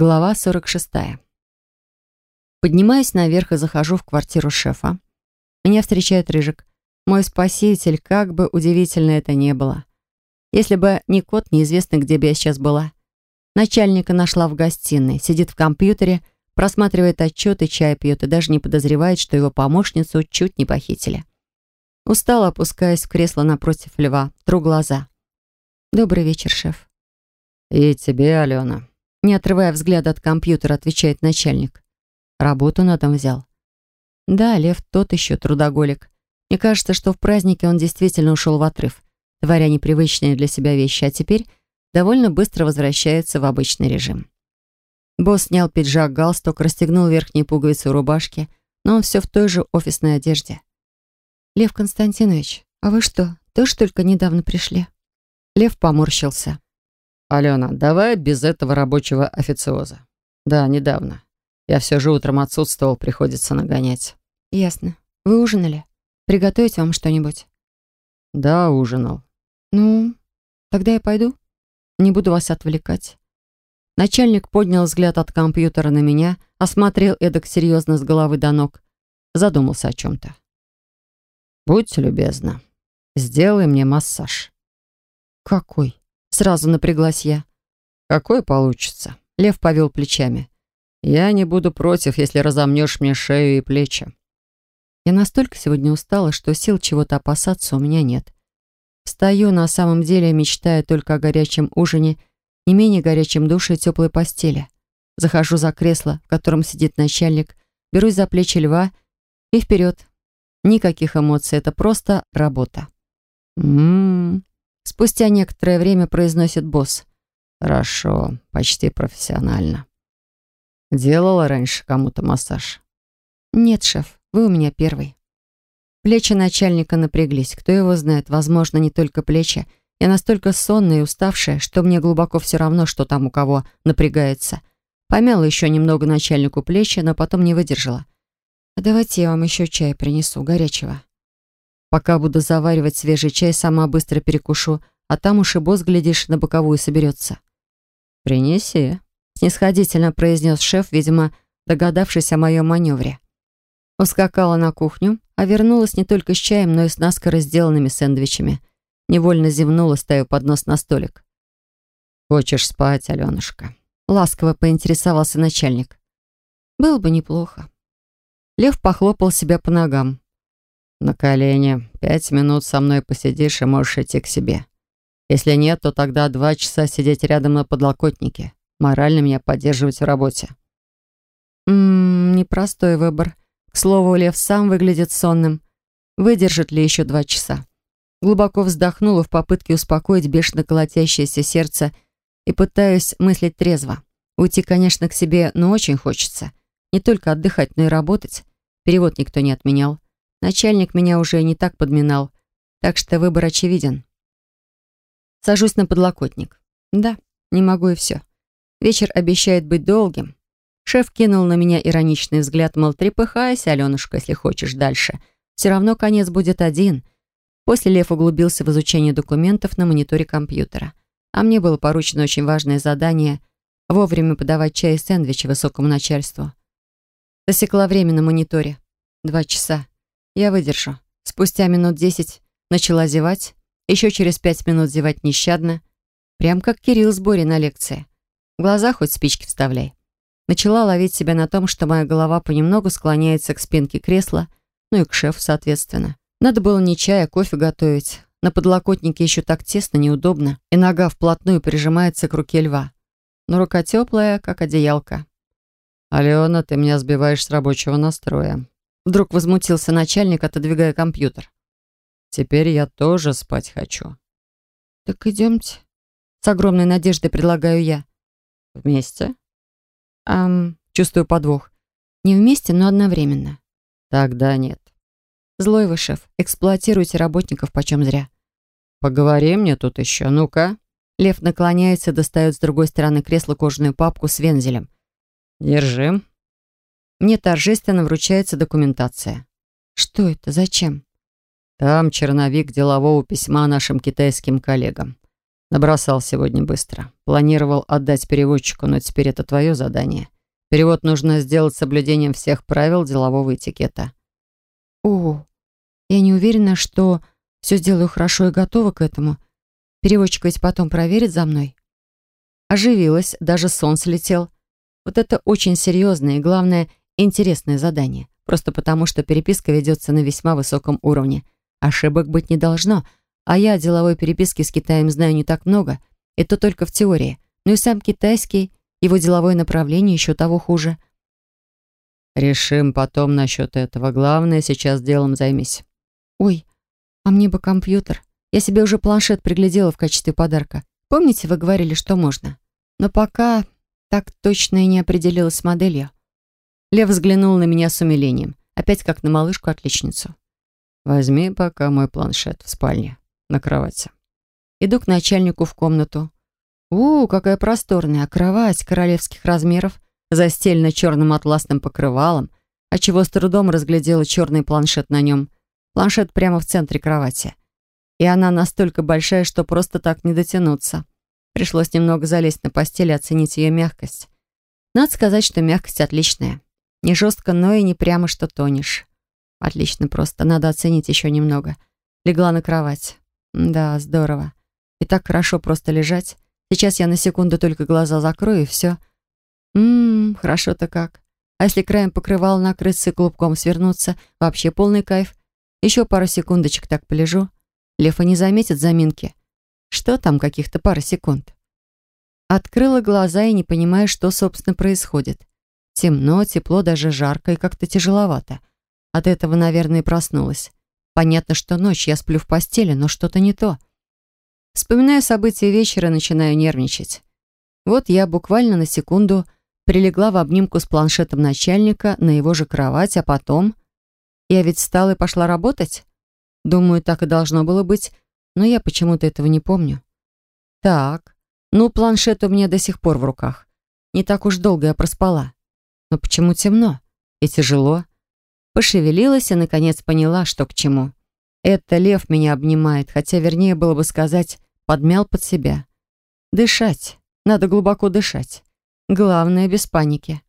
Глава 46. Поднимаюсь наверх и захожу в квартиру шефа. Меня встречает Рыжик. Мой спаситель, как бы удивительно это не было. Если бы не кот, неизвестно, где бы я сейчас была. Начальника нашла в гостиной, сидит в компьютере, просматривает отчеты, чай пьет и даже не подозревает, что его помощницу чуть не похитили. Устала, опускаясь в кресло напротив льва, тру глаза. «Добрый вечер, шеф». «И тебе, Алена», не отрывая взгляда от компьютера, отвечает начальник. Работу на дом взял. Да, Лев тот еще трудоголик. Мне кажется, что в празднике он действительно ушел в отрыв, творя непривычные для себя вещи, а теперь довольно быстро возвращается в обычный режим. Босс снял пиджак, галстук, расстегнул верхние пуговицы рубашки, но он все в той же офисной одежде. «Лев Константинович, а вы что, тоже только недавно пришли?» Лев поморщился. «Алена, давай без этого рабочего официоза. Да, недавно. Я все же утром отсутствовал, приходится нагонять». «Ясно. Вы ужинали? Приготовить вам что-нибудь?» «Да, ужинал». «Ну, тогда я пойду. Не буду вас отвлекать». Начальник поднял взгляд от компьютера на меня, осмотрел эдак серьезно с головы до ног, задумался о чем-то. «Будь любезна, сделай мне массаж». «Какой?» Сразу напряглась я. «Какой получится?» Лев повел плечами. «Я не буду против, если разомнешь мне шею и плечи». Я настолько сегодня устала, что сил чего-то опасаться у меня нет. Встаю, на самом деле мечтая только о горячем ужине, не менее горячем душе и теплой постели. Захожу за кресло, в котором сидит начальник, берусь за плечи льва и вперед. Никаких эмоций, это просто работа. Ммм, Спустя некоторое время произносит босс. «Хорошо, почти профессионально. Делала раньше кому-то массаж?» «Нет, шеф, вы у меня первый». Плечи начальника напряглись. Кто его знает, возможно, не только плечи. Я настолько сонная и уставшая, что мне глубоко все равно, что там у кого напрягается. Помяла еще немного начальнику плечи, но потом не выдержала. «А давайте я вам еще чай принесу, горячего». Пока буду заваривать свежий чай, сама быстро перекушу, а там уж и босс, глядишь, на боковую соберется. «Принеси», — снисходительно произнес шеф, видимо, догадавшись о моем маневре. Ускакала на кухню, а вернулась не только с чаем, но и с наскоро сделанными сэндвичами. Невольно зевнула, ставив поднос на столик. «Хочешь спать, Аленушка?» Ласково поинтересовался начальник. «Было бы неплохо». Лев похлопал себя по ногам. «На колени. Пять минут со мной посидишь и можешь идти к себе. Если нет, то тогда два часа сидеть рядом на подлокотнике. Морально меня поддерживать в работе». «Ммм, непростой выбор. К слову, Лев сам выглядит сонным. Выдержит ли еще два часа?» Глубоко вздохнула в попытке успокоить бешено колотящееся сердце и пытаюсь мыслить трезво. Уйти, конечно, к себе, но очень хочется. Не только отдыхать, но и работать. Перевод никто не отменял. Начальник меня уже не так подминал, так что выбор очевиден. Сажусь на подлокотник. Да, не могу и все. Вечер обещает быть долгим. Шеф кинул на меня ироничный взгляд, мол, трепыхайся, Аленушка, если хочешь дальше. Все равно конец будет один. После Лев углубился в изучение документов на мониторе компьютера. А мне было поручено очень важное задание — вовремя подавать чай и сэндвичи высокому начальству. Засекла время на мониторе. Два часа. Я выдержу. Спустя минут десять начала зевать. Еще через пять минут зевать нещадно. Прям как Кирилл с Борей на лекции. В глаза хоть спички вставляй. Начала ловить себя на том, что моя голова понемногу склоняется к спинке кресла, ну и к шефу, соответственно. Надо было не чай, а кофе готовить. На подлокотнике еще так тесно, неудобно, и нога вплотную прижимается к руке льва. Но рука теплая, как одеялка. «Алена, ты меня сбиваешь с рабочего настроя», Вдруг возмутился начальник, отодвигая компьютер. «Теперь я тоже спать хочу». «Так идемте». С огромной надеждой предлагаю я. «Вместе?» «Ам, чувствую подвох. Не вместе, но одновременно». «Тогда нет». «Злой вы, шеф. Эксплуатируйте работников почем зря». «Поговори мне тут еще, ну-ка». Лев наклоняется, достает с другой стороны кресла кожаную папку с вензелем. «Держи». Мне торжественно вручается документация. Что это? Зачем? Там черновик делового письма нашим китайским коллегам. Набросал сегодня быстро. Планировал отдать переводчику, но теперь это твое задание. Перевод нужно сделать с соблюдением всех правил делового этикета. О, я не уверена, что все сделаю хорошо и готова к этому. Переводчик ведь потом проверит за мной. Оживилась, даже сон слетел. Вот это очень серьезное и, главное, интересное задание. Просто потому, что переписка ведется на весьма высоком уровне. Ошибок быть не должно. А я о деловой переписке с Китаем знаю не так много. Это только в теории. Ну и сам китайский, его деловое направление еще того хуже. Решим потом насчет этого. Главное, сейчас делом займись. Ой, а мне бы компьютер. Я себе уже планшет приглядела в качестве подарка. Помните, вы говорили, что можно? Но пока так точно и не определилась с моделью. Лев взглянул на меня с умилением. Опять как на малышку-отличницу. «Возьми пока мой планшет в спальне, на кровати». Иду к начальнику в комнату. У, какая просторная кровать королевских размеров, застелена черным атласным покрывалом, отчего с трудом разглядела черный планшет на нем. Планшет прямо в центре кровати. И она настолько большая, что просто так не дотянуться. Пришлось немного залезть на постель и оценить ее мягкость. Надо сказать, что мягкость отличная. Не жестко, но и не прямо, что тонешь. Отлично просто, надо оценить еще немного. Легла на кровать. Да, здорово. И так хорошо просто лежать. Сейчас я на секунду только глаза закрою, и все. Ммм, хорошо-то как. А если краем покрывала накрыться и клубком свернуться, вообще полный кайф. Еще пару секундочек так полежу. Лев не заметит заминки. Что там каких-то пара секунд? Открыла глаза и не понимая, что, собственно, происходит. Темно, тепло, даже жарко и как-то тяжеловато. От этого, наверное, и проснулась. Понятно, что ночь, я сплю в постели, но что-то не то. Вспоминаю события вечера, начинаю нервничать. Вот я буквально на секунду прилегла в обнимку с планшетом начальника на его же кровать, а потом... Я ведь встала и пошла работать? Думаю, так и должно было быть, но я почему-то этого не помню. Так, ну, планшет у меня до сих пор в руках. Не так уж долго я проспала. Но почему темно и тяжело? Пошевелилась и, наконец, поняла, что к чему. Это лев меня обнимает, хотя, вернее, было бы сказать, подмял под себя. Дышать. Надо глубоко дышать. Главное, без паники.